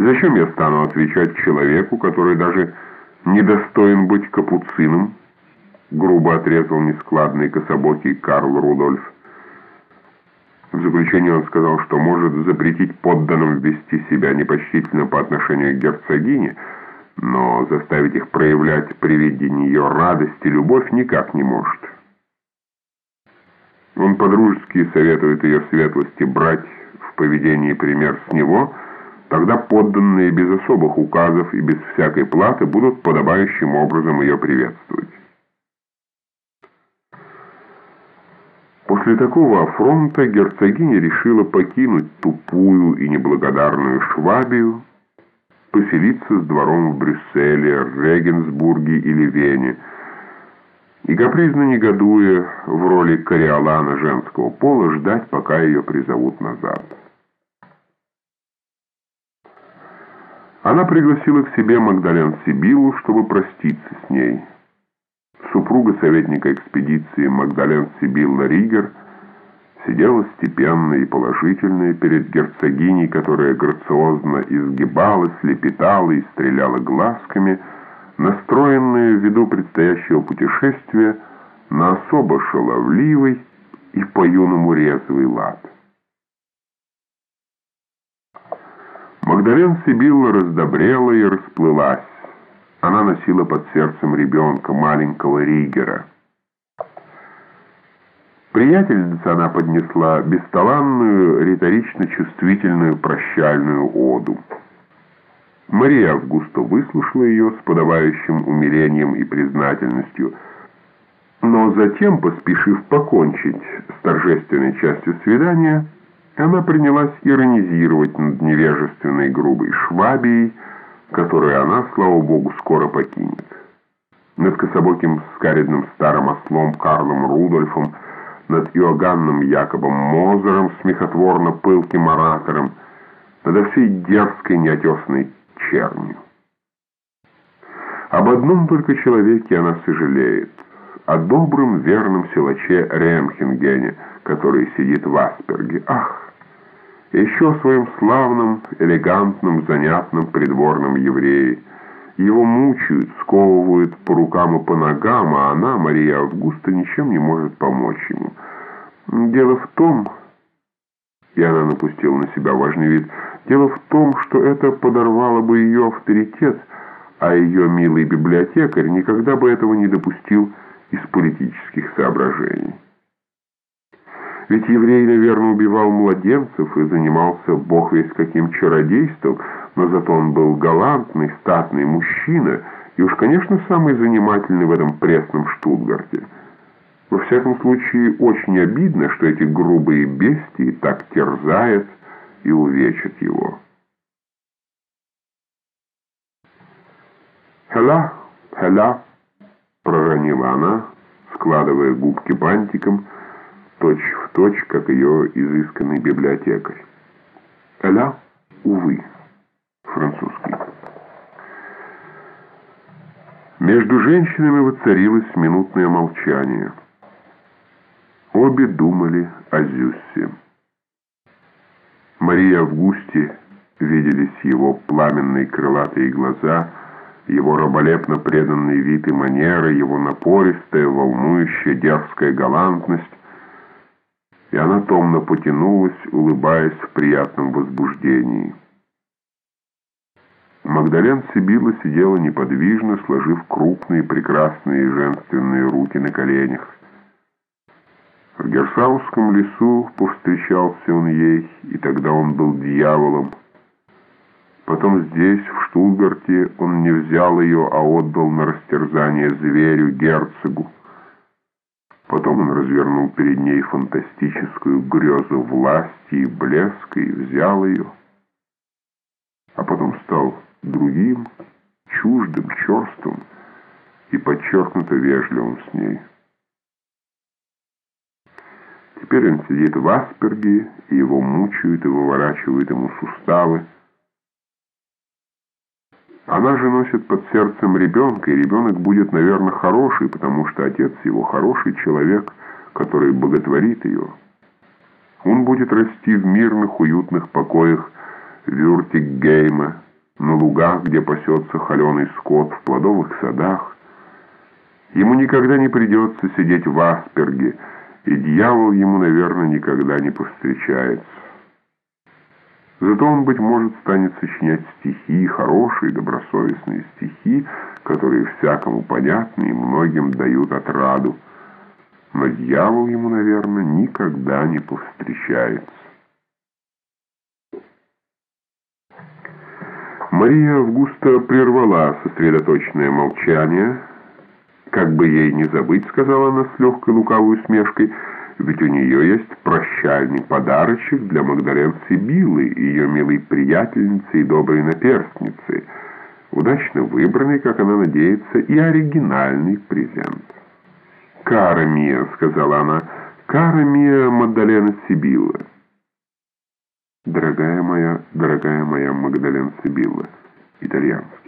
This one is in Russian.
Зачем я стану отвечать человеку, который даже недостоин быть капуцином? Грубо отрезал нескладный кособокий Карл Рудольф. В заключение он сказал, что может запретить подданным вести себя непочтительно по отношению к герцогине, но заставить их проявлять при виде нее радость и любовь никак не может. Он подружески советует ее светлости брать в поведении пример с него, тогда подданные без особых указов и без всякой платы будут подобающим образом ее приветствовать. После такого афронта герцогиня решила покинуть тупую и неблагодарную Швабию, поселиться с двором в Брюсселе, Регенсбурге или Вене, и капризно негодуя в роли кориолана женского пола ждать, пока ее призовут назад. Она пригласила к себе Магдален Сибилу, чтобы проститься с ней. Супруга советника экспедиции Магдален Сибилла Ригер сидела степенная и положительная перед герцогиней, которая грациозно изгибалась, лепетала и стреляла глазками, настроенная ввиду предстоящего путешествия на особо шаловливый и по-юному резвый лад. Магдален Сибилла раздобрела и расплылась. Она носила под сердцем ребенка, маленького Ригера. Приятельница она поднесла бесталанную, риторично-чувствительную прощальную оду. Мария Августа выслушала ее с подавающим умилением и признательностью, но затем, поспешив покончить с торжественной частью свидания, она принялась иронизировать над невежественной грубой швабией, которую она, слава богу, скоро покинет. Над кособоким скаридным старым ослом Карлом Рудольфом, над Иоганном Якобом Мозером, смехотворно пылким оратором, над всей дерзкой неотесной чернью. Об одном только человеке она сожалеет, о добром верном силаче Ремхенгене, который сидит в Асперге. Ах! Еще о своем славном, элегантном, занятном придворном еврее. Его мучают, сковывают по рукам и по ногам, а она, Мария Августа, ничем не может помочь ему. Дело в том, и она напустила на себя важный вид, дело в том, что это подорвало бы ее авторитет, а ее милый библиотекарь никогда бы этого не допустил из политических соображений. Ведь еврей, наверное, убивал младенцев и занимался бог весь каким чародейством, но зато он был галантный, статный мужчина и уж, конечно, самый занимательный в этом пресном Штутгарте. Во всяком случае, очень обидно, что эти грубые бестии так терзают и увечат его. «Хела, хела», — проронила она, складывая губки бантиком, — точь в точь, как ее изысканный библиотекарь. Эля, увы, французский. Между женщинами воцарилось минутное молчание. Обе думали о Зюссе. Мария Августе виделись его пламенные крылатые глаза, его раболепно преданный вид и манеры, его напористая, волнующая, дерзкая галантность, и она томно потянулась, улыбаясь в приятном возбуждении. Магдален Сибила сидела неподвижно, сложив крупные, прекрасные женственные руки на коленях. В Герсаусском лесу повстречался он ей, и тогда он был дьяволом. Потом здесь, в Штутгарте, он не взял ее, а отдал на растерзание зверю, герцогу. Потом он развернул перед ней фантастическую грезу власти и блеска и взял ее. А потом стал другим, чуждым, черствым и подчеркнуто вежливым с ней. Теперь он сидит в Асперге, и его мучают и выворачивают ему суставы, она же носит под сердцем ребенка, и ребенок будет, наверное, хороший, потому что отец его хороший человек, который боготворит ее. Он будет расти в мирных, уютных покоях Вюртиггейма, на лугах, где пасется холеный скот, в плодовых садах. Ему никогда не придется сидеть в Асперге, и дьявол ему, наверное, никогда не повстречается. Зато он, быть может, станет сочинять стихи, хорошие, добросовестные стихи, которые всякому понятны и многим дают отраду. Но дьявол ему, наверное, никогда не повстречается. Мария Августа прервала сосредоточенное молчание. «Как бы ей не забыть», — сказала она с легкой лукавой усмешкой, «ведь у нее есть прощальный подарочек для Магдален Сибилы, ее милой приятельницы и доброй наперстницы, удачно выбранный, как она надеется, и оригинальный презент». «Кара Мия», — сказала она, — «Кара Мия Магдалена Сибилла». Дорогая моя, дорогая моя Магдален Сибилла, итальянский.